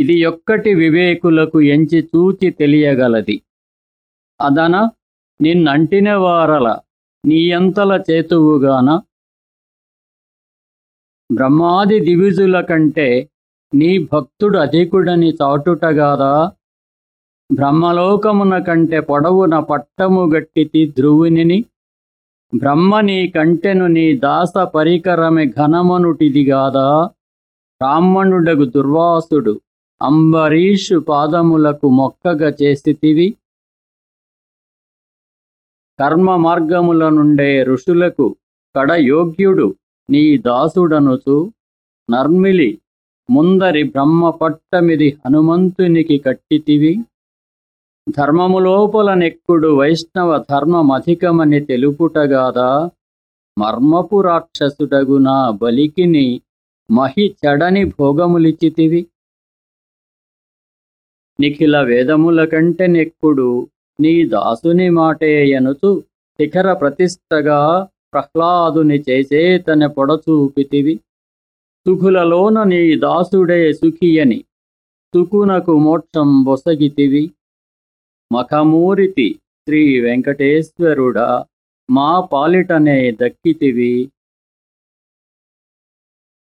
ఇది ఒక్కటి వివేకులకు ఎంచి చూచి తెలియగలది. అదన నిన్నంటిన వారల నీయంతల చేతువుగాన? బ్రహ్మాది దివిజుల కంటే నీ భక్తుడు అధికుడని చాటుటగాదా బ్రహ్మలోకమున కంటే పొడవున పట్టము గట్టితి ధ్రువునిని? బ్రహ్మ నీ కంటెను నీ దాస పరికరమే ఘనమనుటిదిగాదా బ్రాహ్మణుడగు దుర్వాసుడు అంబరీషు పాదములకు మొక్కగా చేసితివి. కర్మ మార్గముల నుండే ఋషులకు కడయోగ్యుడు నీ దాసుడనుచు. నర్మిలి ముందరి బ్రహ్మ పట్టమిది హనుమంతునికి కట్టితివి. ధర్మములోపల నెక్కుడు వైష్ణవ ధర్మమధికమని తెలుపుటగాదా. మర్మపు రాక్షసుడగున బలికిని మహి చెడని భోగములిచితివి నిఖిల వేదముల కంటే నెక్కుడు నీ దాసుని మాటేయనుచు శిఖర ప్రతిష్టగా ప్రహ్లాదుని చేసేతన పొడచూపితివి సుఖులలోన నీ దాసుడే సుఖియని సుకునకు మోక్షం బొసగితివి. మఖమూరితి శ్రీ వెంకటేశ్వరుడా మా పాలిటనే దక్కితివి.